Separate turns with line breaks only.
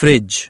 fridge.